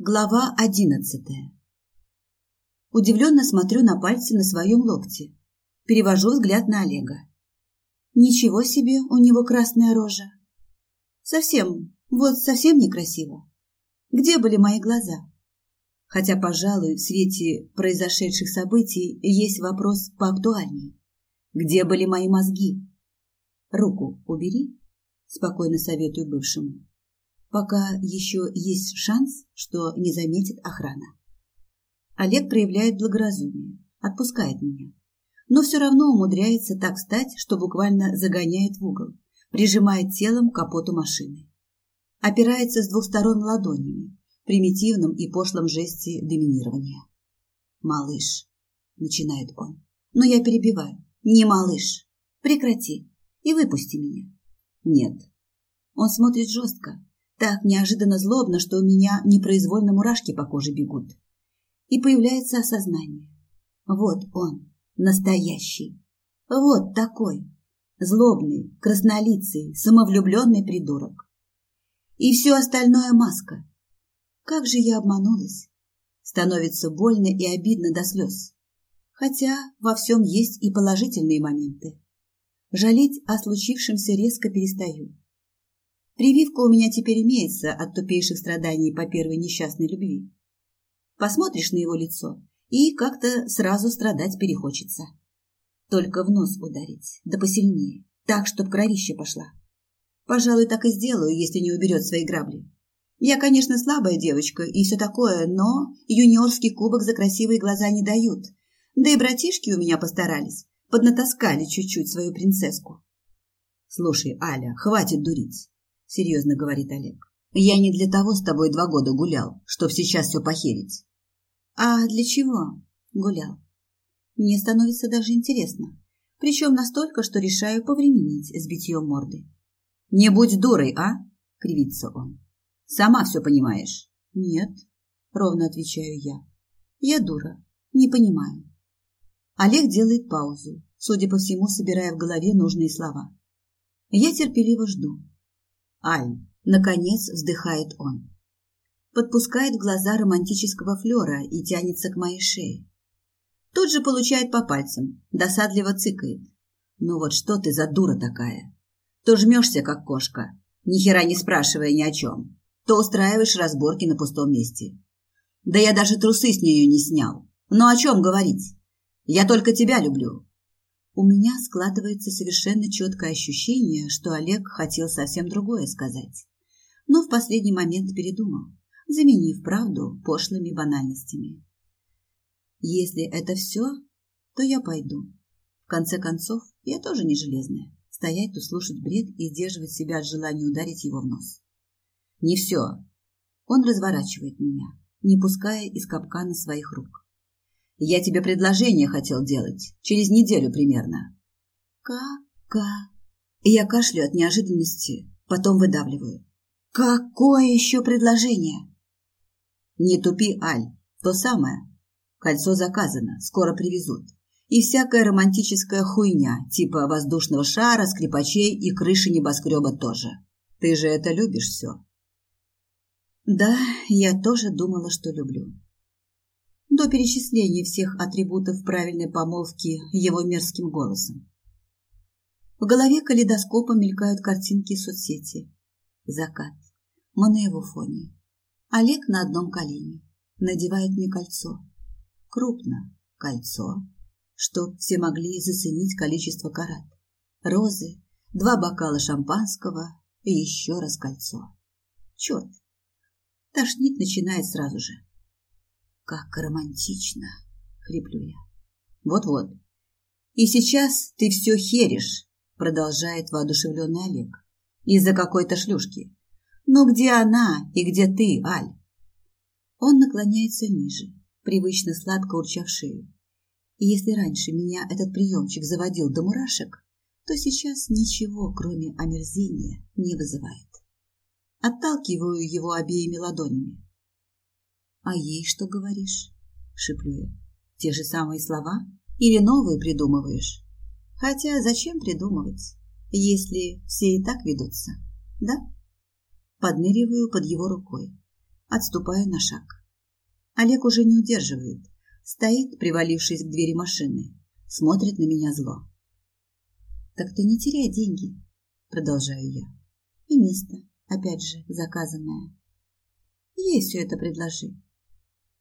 Глава одиннадцатая. Удивленно смотрю на пальцы на своем локте. Перевожу взгляд на Олега. Ничего себе, у него красная рожа. Совсем, вот совсем некрасиво. Где были мои глаза? Хотя, пожалуй, в свете произошедших событий есть вопрос поактуальнее. Где были мои мозги? Руку убери, спокойно советую бывшему пока еще есть шанс, что не заметит охрана. Олег проявляет благоразумие, отпускает меня, но все равно умудряется так встать, что буквально загоняет в угол, прижимает телом к капоту машины. Опирается с двух сторон ладонями, примитивном и пошлом жесте доминирования. «Малыш», — начинает он, но я перебиваю. «Не малыш, прекрати и выпусти меня». «Нет». Он смотрит жестко, так неожиданно злобно, что у меня непроизвольно мурашки по коже бегут. И появляется осознание. Вот он, настоящий. Вот такой. Злобный, краснолицый, самовлюбленный придурок. И все остальное маска. Как же я обманулась. Становится больно и обидно до слез. Хотя во всем есть и положительные моменты. Жалеть о случившемся резко перестаю. Прививка у меня теперь имеется от тупейших страданий по первой несчастной любви. Посмотришь на его лицо, и как-то сразу страдать перехочется. Только в нос ударить, да посильнее, так, чтоб кровище пошла. Пожалуй, так и сделаю, если не уберет свои грабли. Я, конечно, слабая девочка и все такое, но юниорский кубок за красивые глаза не дают. Да и братишки у меня постарались, поднатаскали чуть-чуть свою принцесску. Слушай, Аля, хватит дурить серьезно говорит Олег. Я не для того с тобой два года гулял, чтоб сейчас все похерить. А для чего гулял? Мне становится даже интересно. Причем настолько, что решаю повременить с битьем морды. Не будь дурой, а? Кривится он. Сама все понимаешь. Нет, ровно отвечаю я. Я дура, не понимаю. Олег делает паузу, судя по всему, собирая в голове нужные слова. Я терпеливо жду. Аль, наконец вздыхает он. Подпускает глаза романтического флера и тянется к моей шее. Тут же получает по пальцам, досадливо цыкает. Ну вот что ты за дура такая? То жмешься, как кошка, ни хера не спрашивая ни о чем, то устраиваешь разборки на пустом месте. Да я даже трусы с нее не снял. Ну о чем говорить? Я только тебя люблю. У меня складывается совершенно четкое ощущение, что Олег хотел совсем другое сказать. Но в последний момент передумал, заменив правду пошлыми банальностями. Если это все, то я пойду. В конце концов, я тоже не железная. Стоять тут, слушать бред и сдерживать себя от желания ударить его в нос. Не все. Он разворачивает меня, не пуская из капкана своих рук. Я тебе предложение хотел делать. Через неделю примерно. Ка-ка. Я кашлю от неожиданности, потом выдавливаю. Какое еще предложение? Не тупи, Аль. То самое. Кольцо заказано, скоро привезут. И всякая романтическая хуйня, типа воздушного шара, скрипачей и крыши небоскреба тоже. Ты же это любишь все. Да, я тоже думала, что люблю до перечисления всех атрибутов правильной помолвки его мерзким голосом. В голове калейдоскопа мелькают картинки соцсети. Закат. Мы на его фоне. Олег на одном колене. Надевает мне кольцо. Крупно. Кольцо. Чтоб все могли заценить количество карат. Розы. Два бокала шампанского. И еще раз кольцо. Черт. Тошнить начинает сразу же. Как романтично, хриплю я. Вот-вот. И сейчас ты все херишь, продолжает воодушевленный Олег. Из-за какой-то шлюшки. Но где она и где ты, Аль? Он наклоняется ниже, привычно сладко урча в шею. И если раньше меня этот приемчик заводил до мурашек, то сейчас ничего, кроме омерзения, не вызывает. Отталкиваю его обеими ладонями. «А ей что говоришь?» — шиплю я. «Те же самые слова? Или новые придумываешь? Хотя зачем придумывать, если все и так ведутся, да?» Подныриваю под его рукой. Отступаю на шаг. Олег уже не удерживает. Стоит, привалившись к двери машины. Смотрит на меня зло. «Так ты не теряй деньги», — продолжаю я. «И место, опять же, заказанное. Ей все это предложи.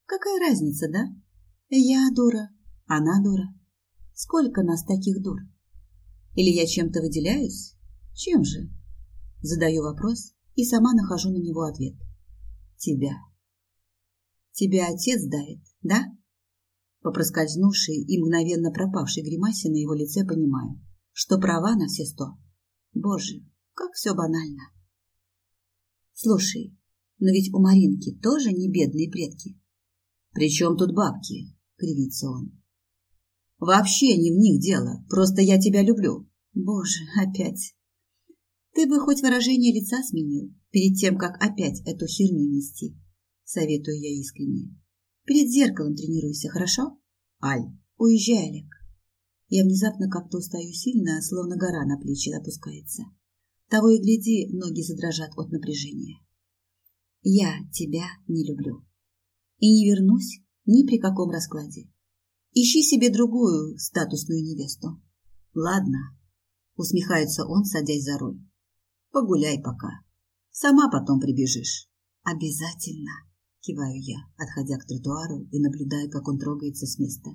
Какая разница, да? Я дура, она дура. Сколько нас таких дур? Или я чем-то выделяюсь? Чем же? Задаю вопрос и сама нахожу на него ответ. Тебя. Тебя отец давит, да? По проскользнувшей и мгновенно пропавшей гримасе на его лице понимаю, что права на все сто. Боже, как все банально. Слушай, но ведь у Маринки тоже не бедные предки. Причем тут бабки? Кривится он. Вообще не в них дело, просто я тебя люблю. Боже, опять. Ты бы хоть выражение лица сменил, перед тем, как опять эту херню нести. Советую я искренне. Перед зеркалом тренируйся, хорошо? Аль, уезжай, Олег. Я внезапно как-то устаю сильно, словно гора на плечи опускается. Того и гляди, ноги задрожат от напряжения. Я тебя не люблю. И не вернусь ни при каком раскладе. Ищи себе другую статусную невесту. Ладно, усмехается он, садясь за руль. Погуляй пока. Сама потом прибежишь. Обязательно, киваю я, отходя к тротуару и наблюдая, как он трогается с места.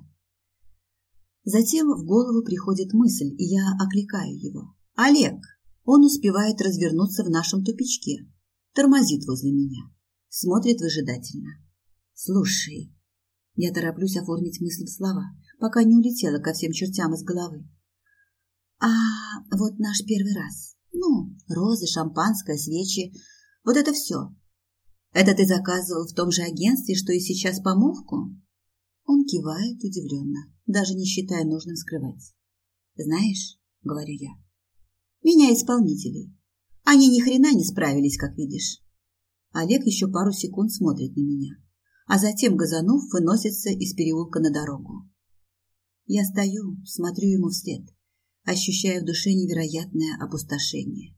Затем в голову приходит мысль, и я окликаю его. Олег! Он успевает развернуться в нашем тупичке, тормозит возле меня, смотрит выжидательно. Слушай, я тороплюсь оформить мысль в слова, пока не улетела ко всем чертям из головы. А вот наш первый раз. Ну, розы, шампанское, свечи. Вот это все. Это ты заказывал в том же агентстве, что и сейчас помолвку? Он кивает удивленно, даже не считая нужным скрывать. Знаешь, говорю я, меня исполнителей. Они ни хрена не справились, как видишь. Олег еще пару секунд смотрит на меня, а затем, газанув, выносится из переулка на дорогу. Я стою, смотрю ему вслед, ощущая в душе невероятное опустошение.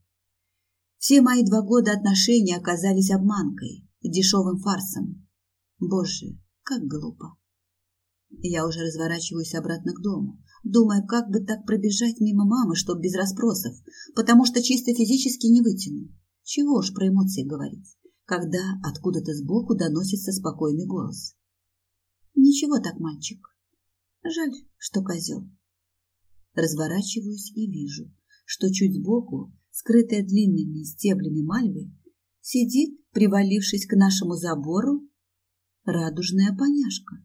Все мои два года отношений оказались обманкой, дешевым фарсом. Боже, как глупо. Я уже разворачиваюсь обратно к дому, думая, как бы так пробежать мимо мамы, чтоб без расспросов, потому что чисто физически не вытяну. Чего уж про эмоции говорить, когда откуда-то сбоку доносится спокойный голос. Ничего так, мальчик. Жаль, что козел. Разворачиваюсь и вижу, что чуть сбоку, скрытая длинными стеблями мальвы, сидит, привалившись к нашему забору, радужная поняшка.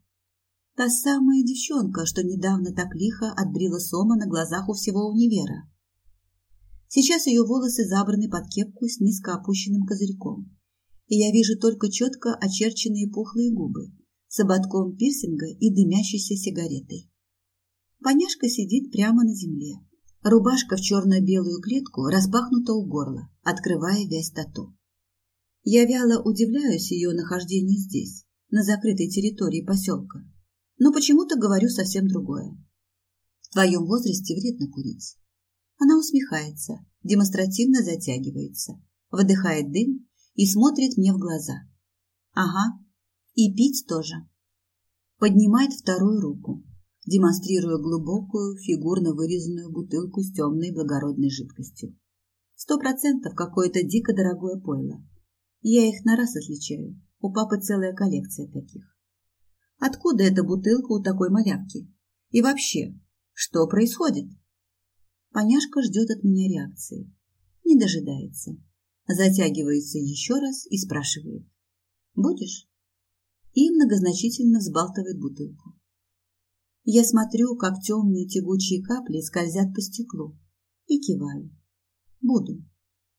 Та самая девчонка, что недавно так лихо отбрила сома на глазах у всего универа. Сейчас ее волосы забраны под кепку с низко опущенным козырьком, и я вижу только четко очерченные пухлые губы с ободком пирсинга и дымящейся сигаретой. Поняшка сидит прямо на земле. Рубашка в черно-белую клетку распахнута у горла, открывая весь тату. Я вяло удивляюсь ее нахождению здесь, на закрытой территории поселка, но почему-то говорю совсем другое. В твоем возрасте вредно курить. Она усмехается, демонстративно затягивается, выдыхает дым и смотрит мне в глаза. Ага, и пить тоже. Поднимает вторую руку, демонстрируя глубокую, фигурно вырезанную бутылку с темной благородной жидкостью. Сто процентов какое-то дико дорогое пойло. Я их на раз отличаю. У папы целая коллекция таких. Откуда эта бутылка у такой малявки? И вообще, что происходит? Поняшка ждет от меня реакции. Не дожидается. Затягивается еще раз и спрашивает. Будешь? И многозначительно взбалтывает бутылку. Я смотрю, как темные тягучие капли скользят по стеклу, и киваю. Буду.